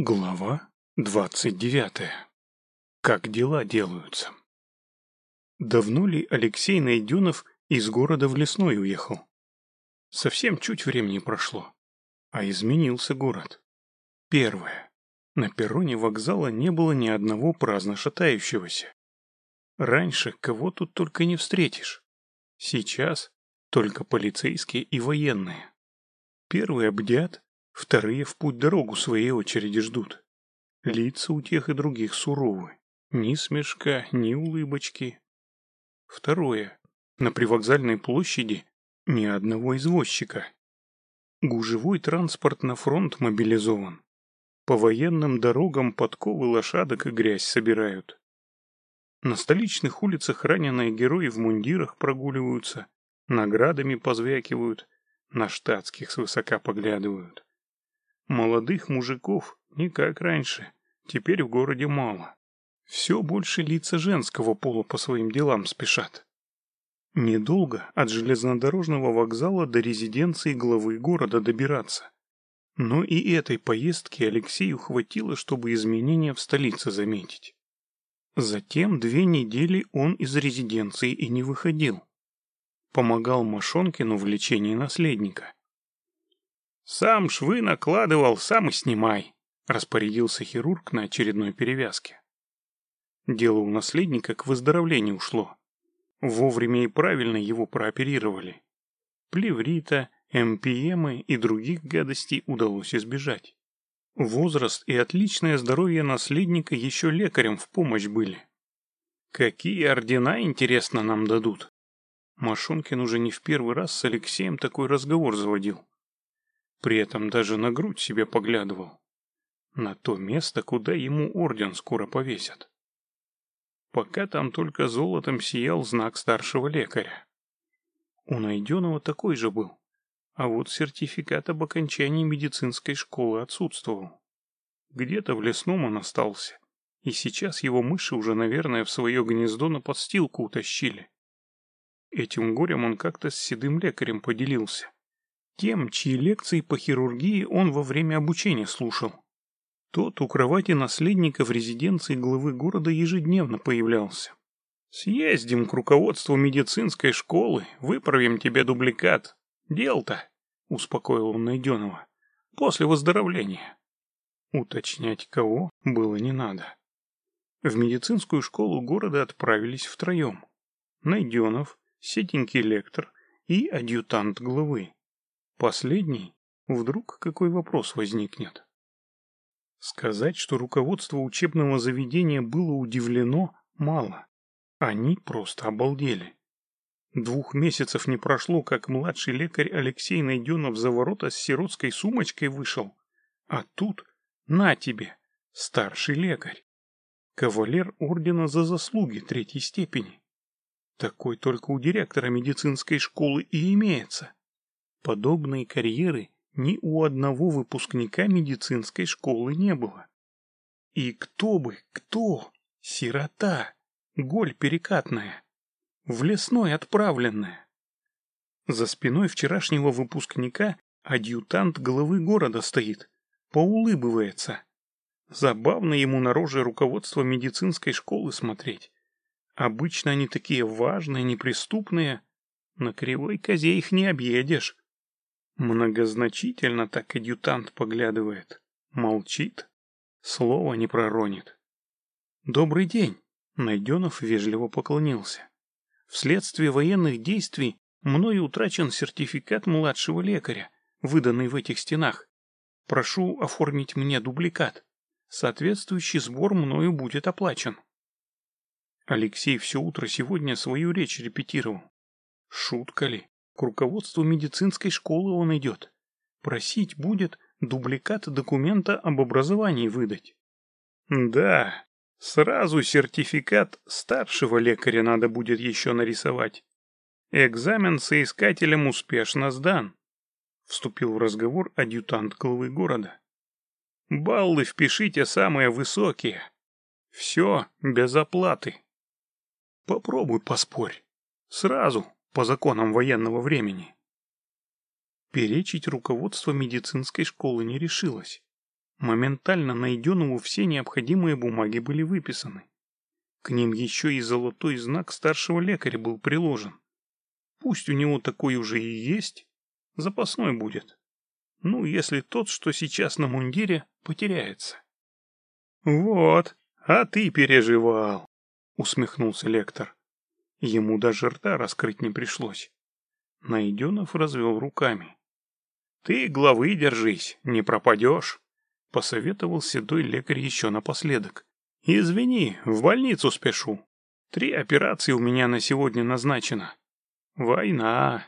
Глава двадцать девятая. Как дела делаются? Давно ли Алексей Найденов из города в Лесной уехал? Совсем чуть времени прошло, а изменился город. Первое. На перроне вокзала не было ни одного праздно шатающегося. Раньше кого тут только не встретишь. Сейчас только полицейские и военные. Первые бдят, Вторые в путь дорогу своей очереди ждут. Лица у тех и других суровы. Ни смешка, ни улыбочки. Второе. На привокзальной площади ни одного извозчика. Гужевой транспорт на фронт мобилизован. По военным дорогам подковы лошадок и грязь собирают. На столичных улицах раненые герои в мундирах прогуливаются, наградами позвякивают, на штатских свысока поглядывают. Молодых мужиков не как раньше, теперь в городе мало. Все больше лица женского пола по своим делам спешат. Недолго от железнодорожного вокзала до резиденции главы города добираться. Но и этой поездки Алексею хватило, чтобы изменения в столице заметить. Затем две недели он из резиденции и не выходил. Помогал Машонкину в лечении наследника. «Сам швы накладывал, сам и снимай», — распорядился хирург на очередной перевязке. Дело у наследника к выздоровлению ушло. Вовремя и правильно его прооперировали. Плеврита, МПМы и других гадостей удалось избежать. Возраст и отличное здоровье наследника еще лекарям в помощь были. Какие ордена, интересно, нам дадут? Машонкин уже не в первый раз с Алексеем такой разговор заводил. При этом даже на грудь себе поглядывал. На то место, куда ему орден скоро повесят. Пока там только золотом сиял знак старшего лекаря. У найденного такой же был, а вот сертификат об окончании медицинской школы отсутствовал. Где-то в лесном он остался, и сейчас его мыши уже, наверное, в свое гнездо на подстилку утащили. Этим горем он как-то с седым лекарем поделился тем, чьи лекции по хирургии он во время обучения слушал. Тот у кровати наследника в резиденции главы города ежедневно появлялся. «Съездим к руководству медицинской школы, выправим тебе дубликат. Дел-то», — успокоил он Найденова, — «после выздоровления». Уточнять кого было не надо. В медицинскую школу города отправились втроем. Найденов, сетенький лектор и адъютант главы. Последний? Вдруг какой вопрос возникнет? Сказать, что руководство учебного заведения было удивлено, мало. Они просто обалдели. Двух месяцев не прошло, как младший лекарь Алексей Найденов за ворота с сиротской сумочкой вышел. А тут, на тебе, старший лекарь. Кавалер ордена за заслуги третьей степени. Такой только у директора медицинской школы и имеется. Подобной карьеры ни у одного выпускника медицинской школы не было. И кто бы, кто? Сирота, голь перекатная, в лесной отправленная. За спиной вчерашнего выпускника адъютант главы города стоит, поулыбывается. Забавно ему на роже руководства медицинской школы смотреть. Обычно они такие важные, неприступные. На кривой козе их не объедешь. Многозначительно так адъютант поглядывает. Молчит. Слова не проронит. «Добрый день!» Найденов вежливо поклонился. «Вследствие военных действий мною утрачен сертификат младшего лекаря, выданный в этих стенах. Прошу оформить мне дубликат. Соответствующий сбор мною будет оплачен». Алексей все утро сегодня свою речь репетировал. Шутка ли? К руководству медицинской школы он идет. Просить будет дубликат документа об образовании выдать. Да, сразу сертификат старшего лекаря надо будет еще нарисовать. Экзамен соискателем успешно сдан. Вступил в разговор адъютант главы города. Баллы впишите самые высокие. Все без оплаты. Попробуй поспорь. Сразу по законам военного времени. Перечить руководство медицинской школы не решилось. Моментально найденному все необходимые бумаги были выписаны. К ним еще и золотой знак старшего лекаря был приложен. Пусть у него такой уже и есть, запасной будет. Ну, если тот, что сейчас на мундире, потеряется. «Вот, а ты переживал», — усмехнулся лектор. Ему даже рта раскрыть не пришлось. Найденов развел руками. «Ты главы держись, не пропадешь», — посоветовал седой лекарь еще напоследок. «Извини, в больницу спешу. Три операции у меня на сегодня назначено. Война».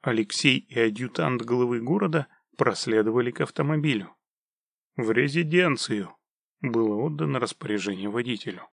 Алексей и адъютант главы города проследовали к автомобилю. «В резиденцию», — было отдано распоряжение водителю.